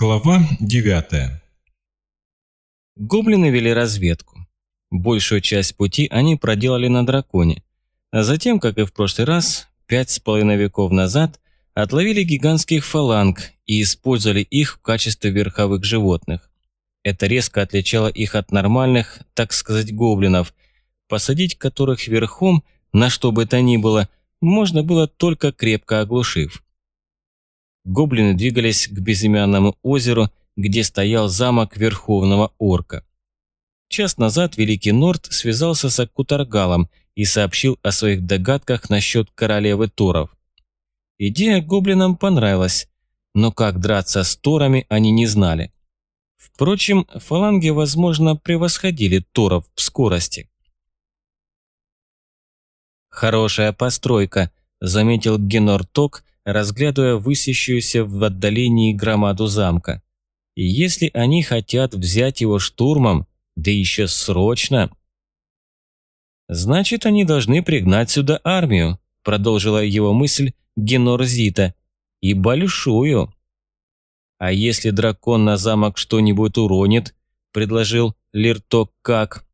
Глава 9 Гоблины вели разведку. Большую часть пути они проделали на драконе, а затем, как и в прошлый раз, пять с половиной веков назад, отловили гигантских фаланг и использовали их в качестве верховых животных. Это резко отличало их от нормальных, так сказать, гоблинов, посадить которых верхом, на что бы то ни было, можно было только крепко оглушив. Гоблины двигались к безымянному озеру, где стоял замок Верховного Орка. Час назад Великий Норд связался с Акутаргалом и сообщил о своих догадках насчет королевы Торов. Идея гоблинам понравилась, но как драться с Торами они не знали. Впрочем, фаланги, возможно, превосходили Торов в скорости. «Хорошая постройка», – заметил Генор Ток, разглядывая высящуюся в отдалении громаду замка. И если они хотят взять его штурмом, да еще срочно... «Значит, они должны пригнать сюда армию», – продолжила его мысль Генор Зита. «И большую». «А если дракон на замок что-нибудь уронит?» – предложил Лирток как.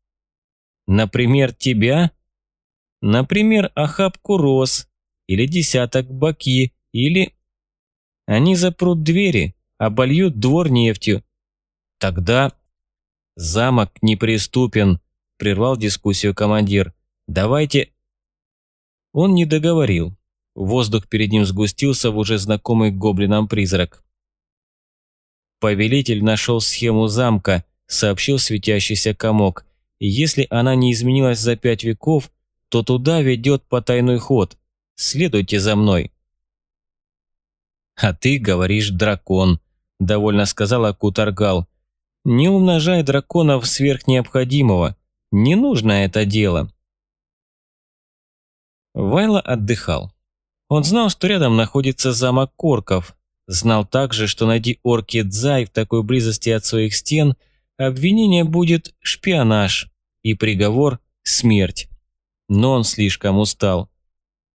«Например, тебя?» «Например, охапку роз или десяток баки или... Они запрут двери, обольют двор нефтью. Тогда... Замок неприступен, прервал дискуссию командир. Давайте... Он не договорил. Воздух перед ним сгустился в уже знакомый гоблинам призрак. Повелитель нашел схему замка, сообщил светящийся комок. И если она не изменилась за пять веков, то туда ведет потайной ход. Следуйте за мной. «А ты говоришь дракон», – довольно сказала Кутаргал. «Не умножай драконов сверх необходимого. Не нужно это дело». Вайла отдыхал. Он знал, что рядом находится замок Корков. Знал также, что найди орки Дзай в такой близости от своих стен, обвинение будет шпионаж и приговор – смерть. Но он слишком устал.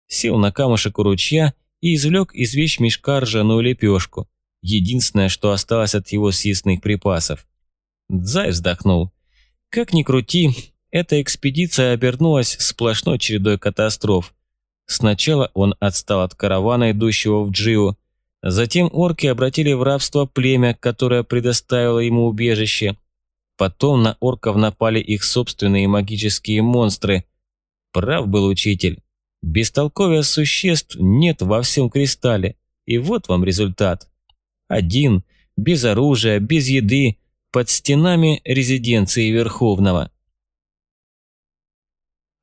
Сел на камушек у ручья и извлек из вещмешка ржаную лепешку, единственное, что осталось от его съестных припасов. Дзай вздохнул. Как ни крути, эта экспедиция обернулась сплошной чередой катастроф. Сначала он отстал от каравана, идущего в Джиу, затем орки обратили в рабство племя, которое предоставило ему убежище. Потом на орков напали их собственные магические монстры. Прав был учитель. Бестолковия существ нет во всем кристалле, и вот вам результат. Один, без оружия, без еды, под стенами резиденции Верховного.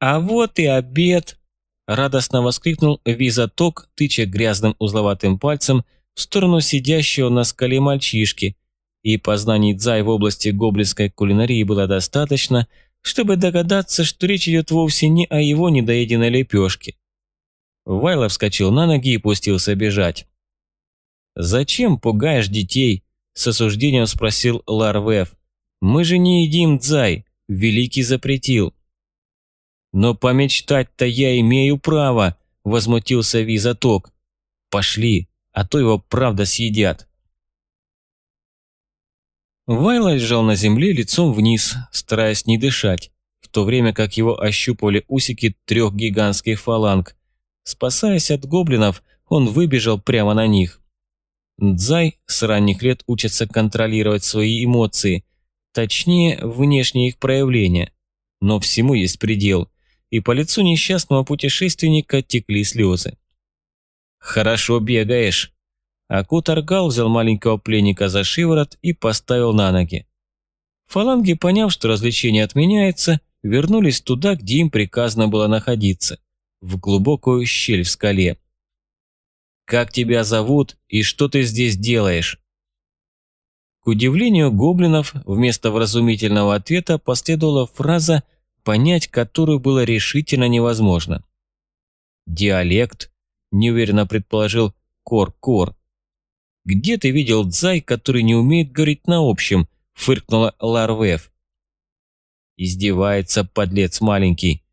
«А вот и обед!» – радостно воскликнул Визаток, тыча грязным узловатым пальцем в сторону сидящего на скале мальчишки, и познаний Дзай в области гоблинской кулинарии было достаточно – чтобы догадаться, что речь идет вовсе не о его недоеденной лепешке. Вайло вскочил на ноги и пустился бежать. «Зачем пугаешь детей?» – с осуждением спросил Ларвев. «Мы же не едим дзай, Великий запретил». «Но помечтать-то я имею право», – возмутился Визаток. «Пошли, а то его правда съедят». Вайло лежал на земле лицом вниз, стараясь не дышать, в то время как его ощупывали усики трех гигантских фаланг. Спасаясь от гоблинов, он выбежал прямо на них. Дзай с ранних лет учится контролировать свои эмоции, точнее, внешние их проявления. Но всему есть предел, и по лицу несчастного путешественника текли слезы. «Хорошо бегаешь», Акут Аргал взял маленького пленника за шиворот и поставил на ноги. Фаланги, поняв, что развлечение отменяется, вернулись туда, где им приказано было находиться, в глубокую щель в скале. «Как тебя зовут и что ты здесь делаешь?» К удивлению гоблинов, вместо вразумительного ответа последовала фраза, понять которую было решительно невозможно. «Диалект», – неуверенно предположил Кор-Кор. «Где ты видел дзай, который не умеет говорить на общем?» – фыркнула Ларвев. Издевается подлец маленький.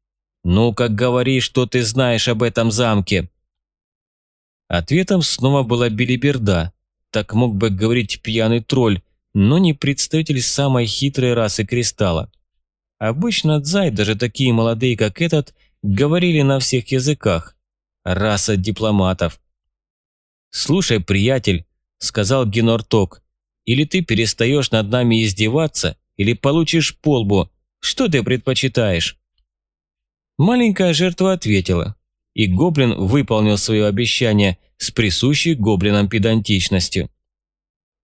«Ну-ка говори, что ты знаешь об этом замке!» Ответом снова была билиберда, Так мог бы говорить пьяный тролль, но не представитель самой хитрой расы кристалла. Обычно дзай, даже такие молодые, как этот, говорили на всех языках. Раса дипломатов. «Слушай, приятель», — сказал Генорток, — «или ты перестаешь над нами издеваться, или получишь полбу. Что ты предпочитаешь?» Маленькая жертва ответила, и гоблин выполнил свое обещание с присущей гоблинам педантичностью.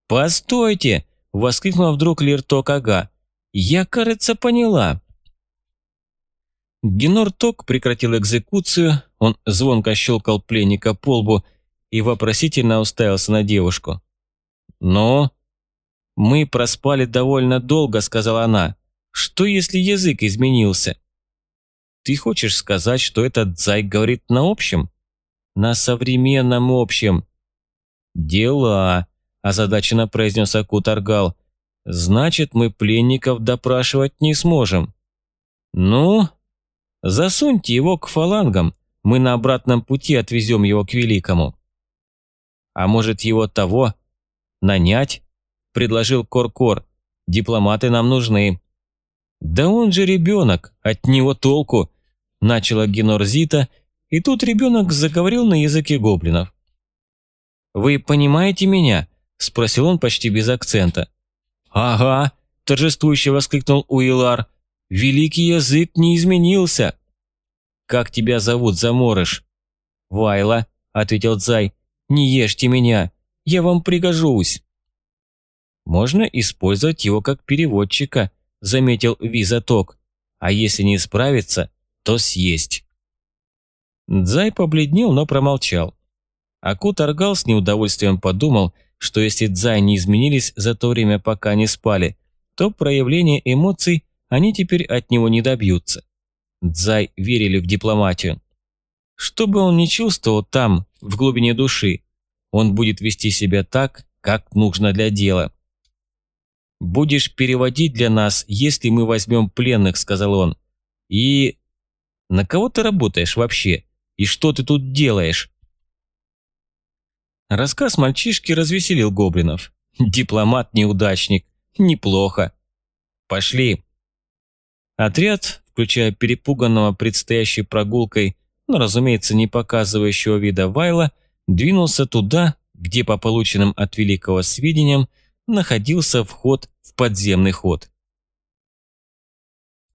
«Постойте!» – воскликнул вдруг Лирток Ага. «Я, кажется, поняла». Генорток прекратил экзекуцию, он звонко щелкал пленника по лбу и вопросительно уставился на девушку. «Но...» «Мы проспали довольно долго», – сказала она. «Что, если язык изменился?» «Ты хочешь сказать, что этот зайк говорит на общем?» «На современном общем». «Дела», – озадаченно произнес Акутаргал. «Значит, мы пленников допрашивать не сможем». «Ну, засуньте его к фалангам, мы на обратном пути отвезем его к Великому». «А может, его того? Нанять?» – предложил Коркор. -кор. «Дипломаты нам нужны». «Да он же ребенок, от него толку», – начала Генорзита, и тут ребенок заговорил на языке гоблинов. «Вы понимаете меня?» – спросил он почти без акцента. «Ага», – торжествующе воскликнул Уилар. «Великий язык не изменился». «Как тебя зовут, заморыш?» «Вайла», – ответил Цай. «Не ешьте меня, я вам пригожусь». «Можно использовать его как переводчика», – заметил Визаток. «А если не справится, то съесть». Дзай побледнел, но промолчал. Аку торгал с неудовольствием подумал, что если Дзай не изменились за то время, пока они спали, то проявление эмоций они теперь от него не добьются. Дзай верили в дипломатию. Что бы он ни чувствовал там, в глубине души, он будет вести себя так, как нужно для дела. «Будешь переводить для нас, если мы возьмем пленных», — сказал он. «И... на кого ты работаешь вообще? И что ты тут делаешь?» Рассказ мальчишки развеселил гоблинов. Дипломат-неудачник. Неплохо. Пошли. Отряд, включая перепуганного предстоящей прогулкой, но, разумеется, не показывающего вида Вайла, двинулся туда, где, по полученным от Великого сведениям, находился вход в подземный ход.